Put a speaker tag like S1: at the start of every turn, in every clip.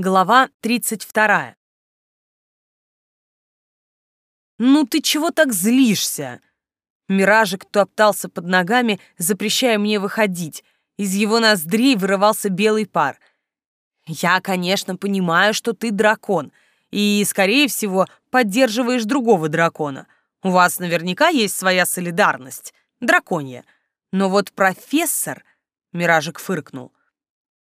S1: Глава 32. «Ну ты чего так злишься?» Миражик топтался под ногами, запрещая мне выходить. Из его ноздрей вырывался белый пар. «Я, конечно, понимаю, что ты дракон, и, скорее всего, поддерживаешь другого дракона. У вас наверняка есть своя солидарность, драконья. Но вот профессор...» — Миражик фыркнул.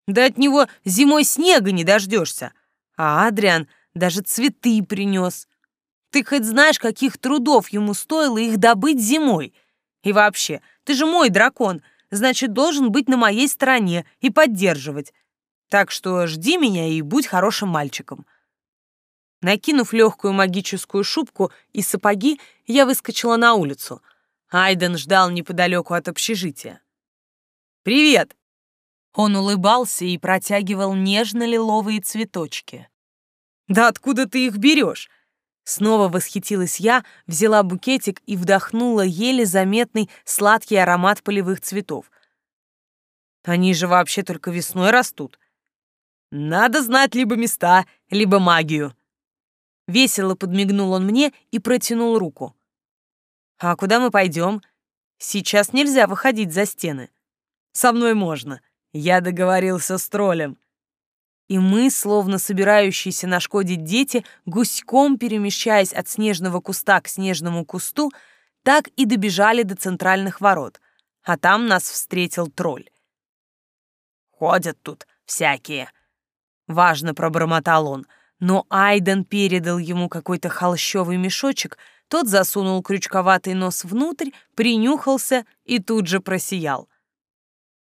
S1: Да от него зимой снега не дождешься. А Адриан даже цветы принес. Ты хоть знаешь, каких трудов ему стоило их добыть зимой? И вообще, ты же мой дракон, значит, должен быть на моей стороне и поддерживать. Так что жди меня и будь хорошим мальчиком. Накинув легкую магическую шубку и сапоги, я выскочила на улицу. Айден ждал неподалеку от общежития. «Привет!» Он улыбался и протягивал нежно-лиловые цветочки. «Да откуда ты их берешь?» Снова восхитилась я, взяла букетик и вдохнула еле заметный сладкий аромат полевых цветов. Они же вообще только весной растут. Надо знать либо места, либо магию. Весело подмигнул он мне и протянул руку. А куда мы пойдем? Сейчас нельзя выходить за стены. Со мной можно. Я договорился с троллем. И мы, словно собирающиеся нашкодить дети, гуськом перемещаясь от снежного куста к снежному кусту, так и добежали до центральных ворот. А там нас встретил тролль. «Ходят тут всякие», — важно пробормотал он, но Айден передал ему какой-то холщовый мешочек, тот засунул крючковатый нос внутрь, принюхался и тут же просиял.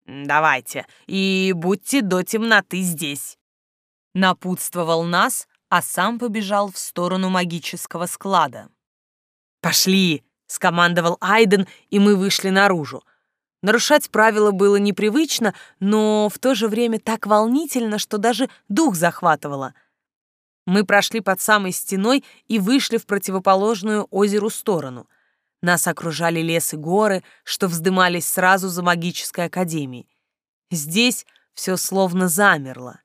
S1: «Давайте, и будьте до темноты здесь!» Напутствовал нас, а сам побежал в сторону магического склада. «Пошли!» — скомандовал Айден, и мы вышли наружу. Нарушать правила было непривычно, но в то же время так волнительно, что даже дух захватывало. Мы прошли под самой стеной и вышли в противоположную озеру сторону — нас окружали лес и горы, что вздымались сразу за магической академией. Здесь все словно замерло.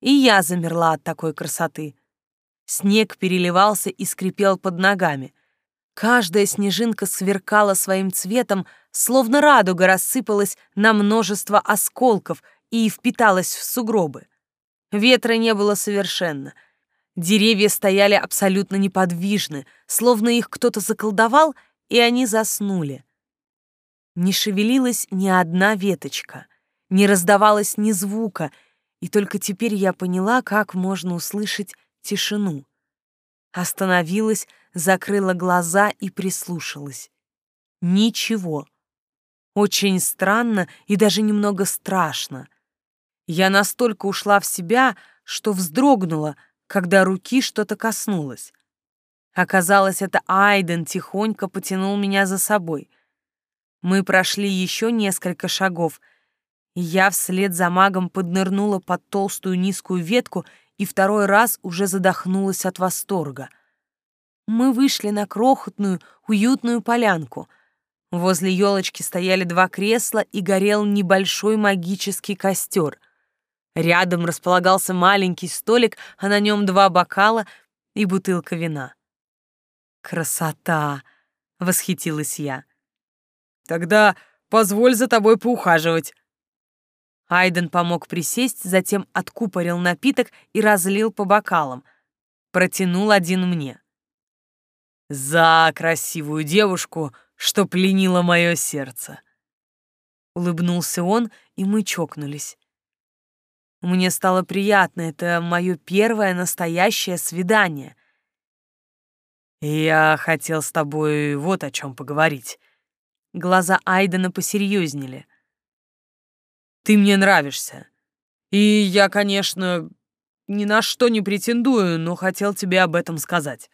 S1: И я замерла от такой красоты. Снег переливался и скрипел под ногами. Каждая снежинка сверкала своим цветом, словно радуга рассыпалась на множество осколков и впиталась в сугробы. Ветра не было совершенно. Деревья стояли абсолютно неподвижны, словно их кто-то заколдовал и они заснули. Не шевелилась ни одна веточка, не раздавалось ни звука, и только теперь я поняла, как можно услышать тишину. Остановилась, закрыла глаза и прислушалась. Ничего. Очень странно и даже немного страшно. Я настолько ушла в себя, что вздрогнула, когда руки что-то коснулось. Оказалось, это Айден тихонько потянул меня за собой. Мы прошли еще несколько шагов, я вслед за магом поднырнула под толстую низкую ветку и второй раз уже задохнулась от восторга. Мы вышли на крохотную, уютную полянку. Возле елочки стояли два кресла и горел небольшой магический костер. Рядом располагался маленький столик, а на нем два бокала и бутылка вина. «Красота!» — восхитилась я. «Тогда позволь за тобой поухаживать». Айден помог присесть, затем откупорил напиток и разлил по бокалам. Протянул один мне. «За красивую девушку, что пленила мое сердце!» Улыбнулся он, и мы чокнулись. Мне стало приятно, это мое первое настоящее свидание — «Я хотел с тобой вот о чем поговорить». Глаза Айдена посерьезнели. «Ты мне нравишься. И я, конечно, ни на что не претендую, но хотел тебе об этом сказать».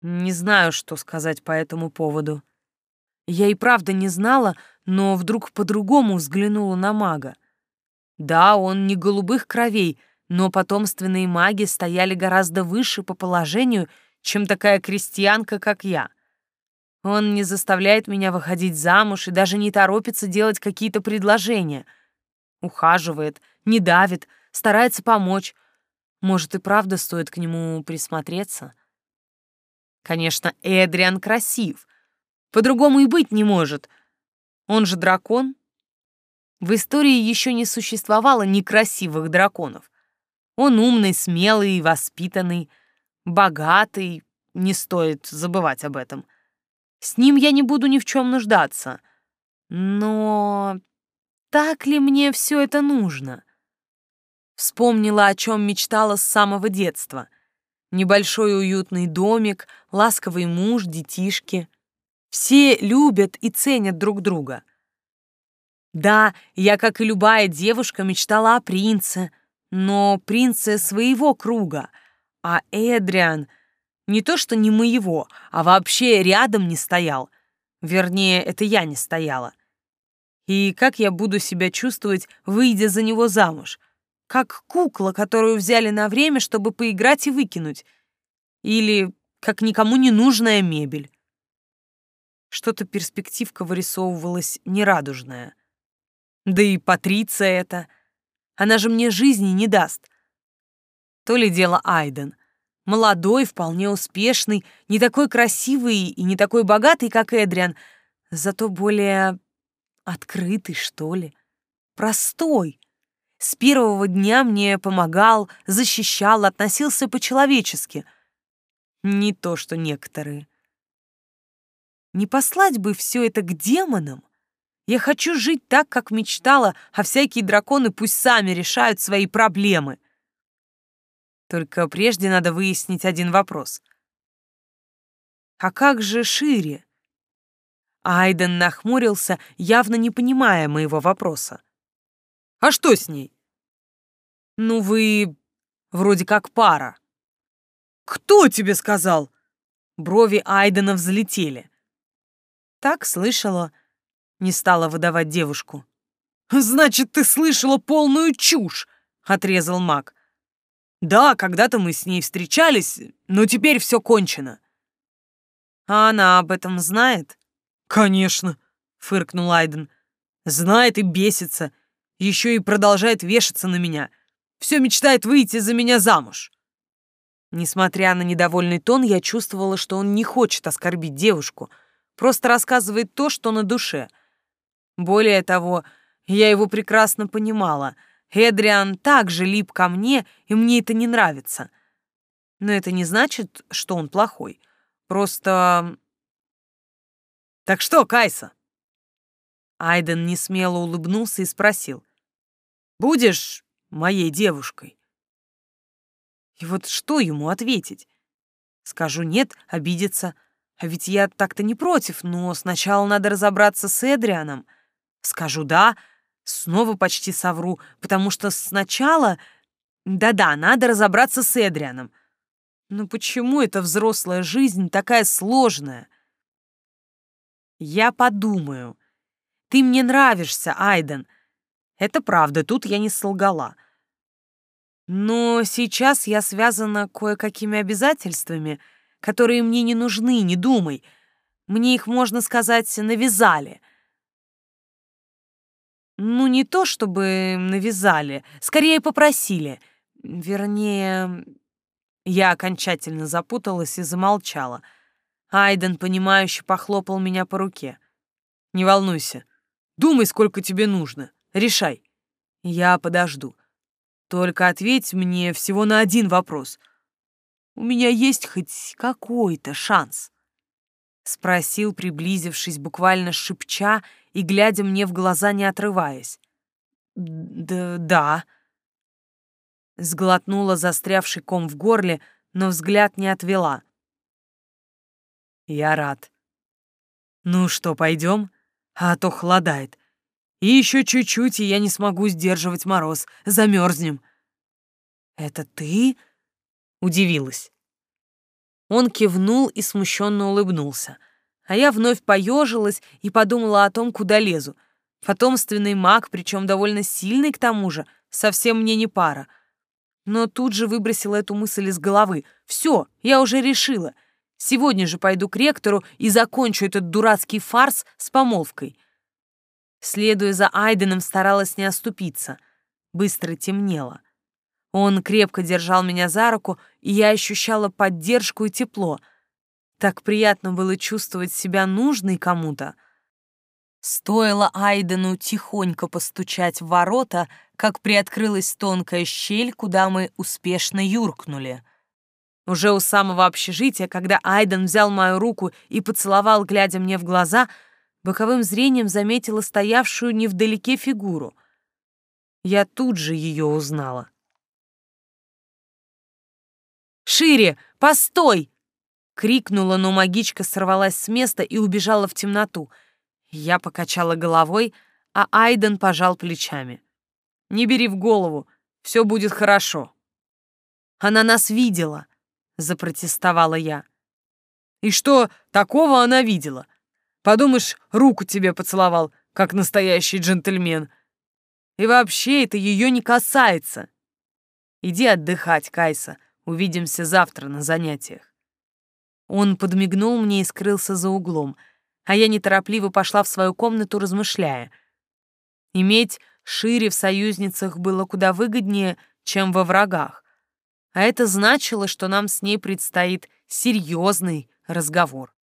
S1: Не знаю, что сказать по этому поводу. Я и правда не знала, но вдруг по-другому взглянула на мага. Да, он не голубых кровей, но потомственные маги стояли гораздо выше по положению, чем такая крестьянка, как я. Он не заставляет меня выходить замуж и даже не торопится делать какие-то предложения. Ухаживает, не давит, старается помочь. Может, и правда стоит к нему присмотреться? Конечно, Эдриан красив. По-другому и быть не может. Он же дракон. В истории еще не существовало некрасивых драконов. Он умный, смелый, воспитанный, богатый, не стоит забывать об этом. С ним я не буду ни в чем нуждаться. Но так ли мне все это нужно? Вспомнила, о чем мечтала с самого детства. Небольшой уютный домик, ласковый муж, детишки. Все любят и ценят друг друга. Да, я, как и любая девушка, мечтала о принце, но принце своего круга, а Эдриан не то что не моего, а вообще рядом не стоял. Вернее, это я не стояла. И как я буду себя чувствовать, выйдя за него замуж? Как кукла, которую взяли на время, чтобы поиграть и выкинуть. Или как никому не нужная мебель. Что-то перспективка вырисовывалась нерадужная. Да и Патриция это. Она же мне жизни не даст. То ли дело Айден. Молодой, вполне успешный, не такой красивый и не такой богатый, как Эдриан, зато более открытый, что ли. Простой. С первого дня мне помогал, защищал, относился по-человечески. Не то, что некоторые. Не послать бы все это к демонам? Я хочу жить так, как мечтала, а всякие драконы пусть сами решают свои проблемы. Только прежде надо выяснить один вопрос. А как же шире? Айден нахмурился, явно не понимая моего вопроса. А что с ней? Ну вы вроде как пара. Кто тебе сказал? Брови Айдена взлетели. Так слышала, не стала выдавать девушку. «Значит, ты слышала полную чушь!» — отрезал маг. «Да, когда-то мы с ней встречались, но теперь все кончено». «А она об этом знает?» «Конечно», — фыркнул Айден. «Знает и бесится. Еще и продолжает вешаться на меня. Все мечтает выйти за меня замуж». Несмотря на недовольный тон, я чувствовала, что он не хочет оскорбить девушку, просто рассказывает то, что на душе — более того, я его прекрасно понимала. Эдриан также лип ко мне, и мне это не нравится. Но это не значит, что он плохой. Просто... «Так что, Кайса?» Айден несмело улыбнулся и спросил. «Будешь моей девушкой?» И вот что ему ответить? Скажу «нет», обидится. А ведь я так-то не против, но сначала надо разобраться с Эдрианом — Скажу «да», снова почти совру, потому что сначала... Да-да, надо разобраться с Эдрианом. Но почему эта взрослая жизнь такая сложная? Я подумаю. Ты мне нравишься, Айден. Это правда, тут я не солгала. Но сейчас я связана кое-какими обязательствами, которые мне не нужны, не думай. Мне их, можно сказать, навязали. Ну, не то чтобы навязали, скорее попросили. Вернее, я окончательно запуталась и замолчала. Айден, понимающе похлопал меня по руке. «Не волнуйся. Думай, сколько тебе нужно. Решай. Я подожду. Только ответь мне всего на один вопрос. У меня есть хоть какой-то шанс?» Спросил, приблизившись, буквально шепча и глядя мне в глаза, не отрываясь. «Да, да». Сглотнула застрявший ком в горле, но взгляд не отвела. «Я рад. Ну что, пойдем? А то холодает. И еще чуть-чуть, и я не смогу сдерживать мороз. Замерзнем». «Это ты?» — удивилась. Он кивнул и смущенно улыбнулся. А я вновь поежилась и подумала о том, куда лезу. Потомственный маг, причем довольно сильный к тому же, совсем мне не пара. Но тут же выбросила эту мысль из головы. Все, я уже решила. Сегодня же пойду к ректору и закончу этот дурацкий фарс с помолвкой. Следуя за Айденом, старалась не оступиться. Быстро темнело. Он крепко держал меня за руку, и я ощущала поддержку и тепло. Так приятно было чувствовать себя нужной кому-то. Стоило Айдену тихонько постучать в ворота, как приоткрылась тонкая щель, куда мы успешно юркнули. Уже у самого общежития, когда Айден взял мою руку и поцеловал, глядя мне в глаза, боковым зрением заметила стоявшую невдалеке фигуру. Я тут же ее узнала. «Шире! Постой!» — крикнула, но магичка сорвалась с места и убежала в темноту. Я покачала головой, а Айден пожал плечами. «Не бери в голову, все будет хорошо». «Она нас видела», — запротестовала я. «И что такого она видела? Подумаешь, руку тебе поцеловал, как настоящий джентльмен. И вообще это ее не касается. Иди отдыхать, Кайса, увидимся завтра на занятиях». Он подмигнул мне и скрылся за углом, а я неторопливо пошла в свою комнату, размышляя. Иметь шире в союзницах было куда выгоднее, чем во врагах. А это значило, что нам с ней предстоит серьезный разговор.